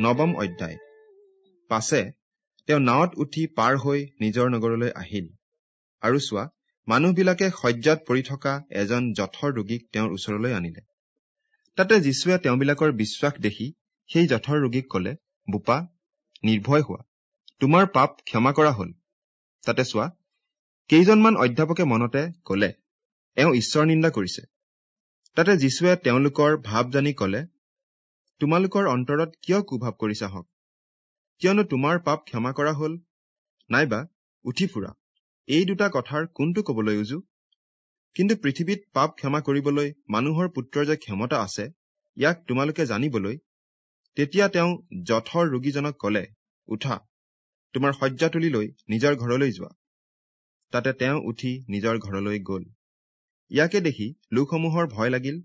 নৱম অধ্যায়। পাছে তেওঁ নাৱত উঠি পাৰ হৈ নিজৰ নগৰলৈ আহিল। আৰু চোৱা মানুহবিলাকে শয্যাত পৰি থকা এজন জঠৰ ৰোগীক তেওঁৰ ওচৰলৈ আনিলে। তাতে যীশুৱে তেওঁবিলাকৰ বিশ্বাস দেখি সেই জঠৰ ৰোগীক কলে বোপা নিৰ্ভয় হোৱা তোমাৰ পাপ ক্ষমা কৰা হল। তাতে চোৱা কেইজনমান অধ্যাপকে মনতে কলে এওঁ ঈশ্বৰ নিন্দা কৰিছে। তাতে যীশুৱে তেওঁলোকৰ ভাৱ জানি কলে তোমালোকৰ অন্তৰত কিয় কুভাৱ কৰিছা হওক কিয়নো তোমাৰ পাপ ক্ষমা কৰা হল। নাইবা উঠি ফুৰা এই দুটা কথাৰ কোনটো কবলৈ উজু? কিন্তু পৃথিৱীত পাপ ক্ষমা কৰিবলৈ মানুহৰ পুত্ৰৰ যে ক্ষমতা আছে ইয়াক তোমালোকে জানিবলৈ তেতিয়া তেওঁ জঠৰ ৰোগীজনক কলে উঠা তোমাৰ শয্যা তুলি লৈ নিজৰ ঘৰলৈ যোৱা। তাতে তেওঁ উঠি নিজৰ ঘৰলৈ গল। ইয়াকে দেখি লোকসমূহৰ ভয় লাগিল।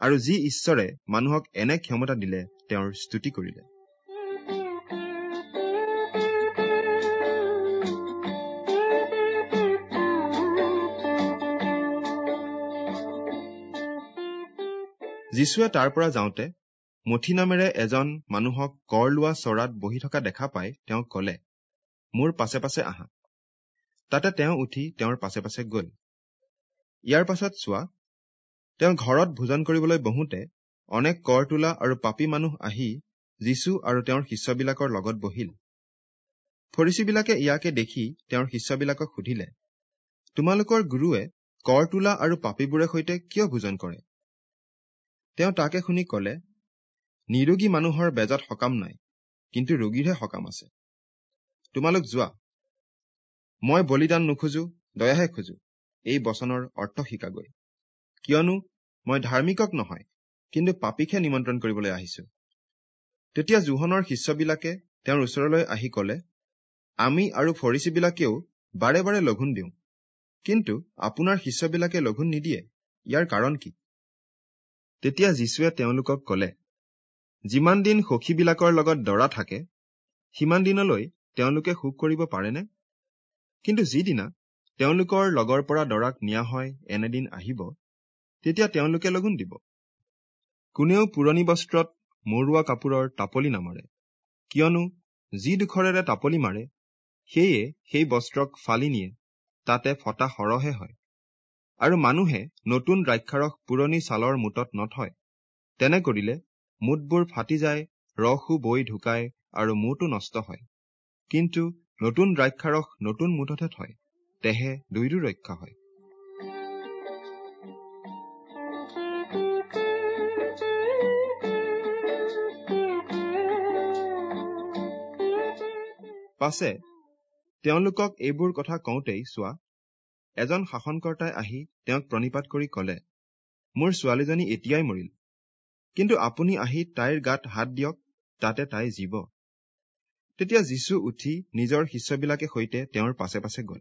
আৰু যি ঈশ্বৰে মানুহক এনে ক্ষমতা দিলে তেওঁৰ স্তুতি কৰিলে। যীশুৱে তাৰ পৰা যাওঁতে মঠি নামেৰে এজন মানুহক কৰ লোৱা চৰাত বহি থকা দেখা পাই তেওঁক কলে মোৰ পাছে পাছে আহা। তাতে তেওঁ উঠি তেওঁৰ পাছে পাছে গল। ইয়াৰ পাছত চোৱা তেওঁ ঘৰত ভোজন কৰিবলৈ বহোতে অনেক কৰ তোলা আৰু পাপী মানুহ আহি যীশু আৰু তেওঁৰ শিষ্যবিলাকৰ লগত বহিল। ফৰিচীবিলাকে ইয়াকে দেখি তেওঁৰ শিষ্যবিলাকক সুধিলে তোমালোকৰ গুৰুৱে কৰ তোলা আৰু পাপীবোৰে সৈতে কিয় ভোজন কৰে? তেওঁ তাকে শুনি কলে নিৰোগী মানুহৰ বেজত সকাম নাই কিন্তু ৰোগীৰহে সকাম আছে। তোমালোক যোৱা। মই বলিদান নোখোজো দয়াহে খোজো। এই বচনৰ অৰ্থ শিকাগৈ। কিয়নো মই ধাৰ্মিকক নহয় কিন্তু পাপীকহে নিমন্ত্ৰণ কৰিবলৈ আহিছো। তেতিয়া জোহনৰ শিষ্যবিলাকে তেওঁৰ ওচৰলৈ আহি কলে আমি আৰু ফৰিচীবিলাকেও বাৰে বাৰে লঘোণ দিওঁ কিন্তু আপোনাৰ শিষ্যবিলাকে লঘোণ নিদিয়ে ইয়াৰ কাৰণ কি? তেতিয়া যীশুৱে তেওঁলোকক কলে যিমান দিন সখীবিলাকৰ লগত দৰা থাকে সিমান দিনলৈ তেওঁলোকে সুখ কৰিব পাৰেনে? কিন্তু যিদিনা তেওঁলোকৰ লগৰ পৰা দৰাক নিয়া হয় এনেদিন আহিব তেতিয়া তেওঁলোকে লগুণ দিব। কোনেও পুৰণি বস্ত্ৰত মৰুৱা কাপোৰৰ তাপলি নামাৰে। কিয়নো যি দুখৰেৰে তাপলি মাৰে সেয়ে সেই বস্ত্ৰক ফালি নিয়ে তাতে ফটা সৰহে হয়। আৰু মানুহে নতুন দ্ৰাক্ষাৰস পুৰণি ছালৰ মুটত নথয়। তেনে কৰিলে মুঠবোৰ ফাটি যায় ৰসো বৈ ঢুকায় আৰু মূৰটো নষ্ট হয়। কিন্তু নতুন দ্ৰাক্ষাৰস নতুন মুঠতহে থয় তেহে দুইৰো ৰক্ষা হয়। পাছে তেওঁলোকক এইবোৰ কথা কওঁতেই চোৱা এজন শাসনকৰ্তাই আহি তেওঁক প্ৰণিপাত কৰি কলে মোৰ ছোৱালীজনী এতিয়াই মৰিল কিন্তু আপুনি আহি তাইৰ গাত হাত দিয়ক তাতে তাই জীৱ তেতিয়া যীশু উঠি নিজৰ শিষ্যবিলাকে সৈতে তেওঁৰ পাছে পাছে গল।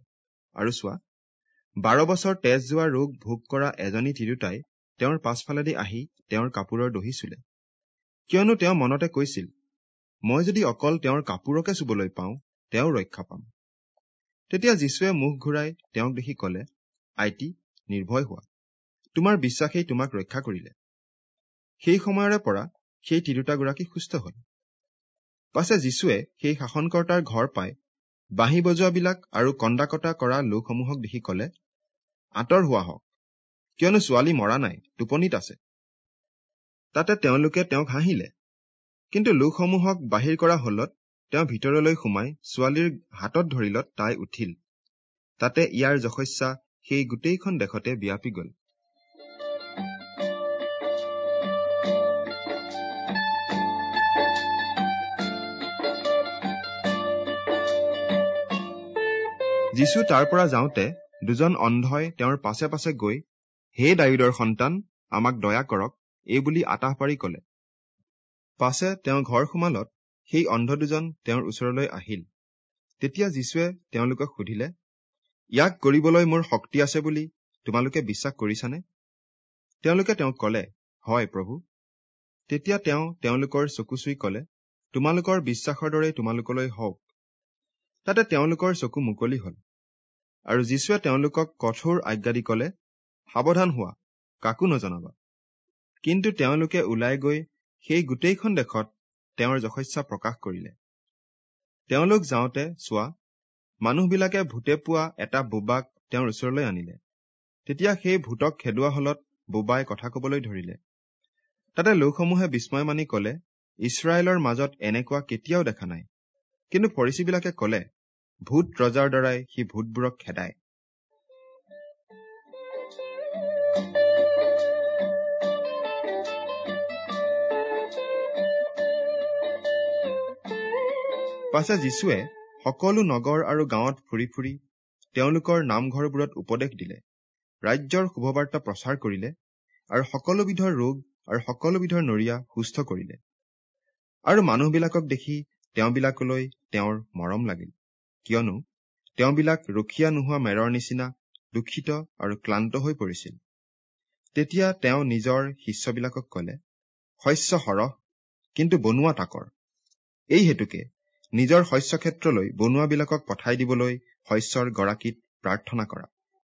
আৰু চোৱা বাৰ বছৰ তেজ যোৱা ৰোগ ভোগ কৰা এজনী তিৰোতাই তেওঁৰ পাছফালেদি আহি তেওঁৰ কাপোৰৰ দহি চুলে। কিয়নো তেওঁ মনতে কৈছিল মই যদি অকল তেওঁৰ কাপোৰকে চুবলৈ পাওঁ তেওঁ ৰক্ষা পাম। তেতিয়া যীশুৱে মুখ ঘূৰাই তেওঁক দেখি কলে আইটি নিৰ্ভয় হোৱা। তোমাৰ বিশ্বাসেই তোমাক ৰক্ষা কৰিলে। সেই সময়ৰে পৰা সেই তিৰোতাগৰাকী সুস্থ হল। পাছে যীশুৱে সেই শাসনকৰ্তাৰ ঘৰ পাই বাঁহী বজোৱাবিলাক আৰু কন্দা কৰা লোকসমূহক দেখি কলে আঁতৰ হোৱা হওক। কিয়নো ছোৱালী মৰা নাই টোপনিত আছে। তাতে তেওঁলোকে তেওঁক হাঁহিলে। কিন্তু লোকসমূহক বাহিৰ কৰা হলত তেওঁ ভিতৰলৈ সোমাই ছোৱালীৰ হাতত ধৰিলত তাই উঠিল। তাতে ইয়াৰ যশস্যা সেই গোটেইখন দেশতে বিয়পি গল। যীশু তাৰ পৰা যাওঁতে দুজন অন্ধই তেওঁৰ পাছে পাছে গৈ হে ডায়ুদৰ সন্তান আমাক দয়া কৰক এই বুলি আতাহ পাৰি কলে। পাছে তেওঁ ঘৰ সোমালত সেই অন্ধ দুজন তেওঁৰ ওচৰলৈ আহিল। তেতিয়া যীশুৱে তেওঁলোকক সুধিলে ইয়াক কৰিবলৈ মোৰ শক্তি আছে বুলি তোমালোকে বিশ্বাস কৰিছানে? তেওঁলোকে তেওঁক কলে হয় প্ৰভু। তেতিয়া তেওঁ তেওঁলোকৰ চকু চুই কলে তোমালোকৰ বিশ্বাসৰ দৰে তোমালোকলৈ হওক। তাতে তেওঁলোকৰ চকু মুকলি হল। আৰু যীশুৱে তেওঁলোকক কঠোৰ আজ্ঞা দি কলে সাৱধান হোৱা কাকো নজনাবা। কিন্তু তেওঁলোকে ওলাই গৈ সেই গোটেইখন দেশত তেওঁৰ যশস্যা প্ৰকাশ কৰিলে। তেওঁলোক যাওঁতে চোৱা মানুহবিলাকে ভূতে পোৱা এটা বোবাক তেওঁৰ ওচৰলৈ আনিলে। তেতিয়া সেই ভূতক খেদোৱা হলত বোবাই কথা কবলৈ ধৰিলে। তাতে লোকসমূহে বিস্ময় মানি কলে ইছৰাইলৰ মাজত এনেকুৱা কেতিয়াও দেখা নাই। কিন্তু ফৰিচীবিলাকে কলে ভূত ৰজাৰ দ্বাৰাই সি ভূতবোৰক খেদায়। পাছে যীশুৱে সকলো নগৰ আৰু গাঁৱত ফুৰি ফুৰি তেওঁলোকৰ নামঘৰবোৰত উপদেশ দিলে ৰাজ্যৰ শুভবাৰ্তা প্ৰচাৰ কৰিলে আৰু সকলোবিধৰ ৰোগ আৰু সকলোবিধৰ নৰিয়া সুস্থ কৰিলে। আৰু মানুহবিলাকক দেখি তেওঁবিলাকলৈ তেওঁৰ মৰম লাগিল। কিয়নো তেওঁবিলাক ৰখীয়া নোহোৱা মেৰৰ নিচিনা দূষিত আৰু ক্লান্ত হৈ পৰিছিল। তেতিয়া তেওঁ নিজৰ শিষ্যবিলাকক কলে শস্য সৰহ কিন্তু বনোৱা তাকৰ। এই হেতুকে নিজৰ শস্য ক্ষেত্ৰলৈ বনোৱাবিলাকক পঠাই দিবলৈ শস্যৰ গৰাকীত প্ৰাৰ্থনা কৰা।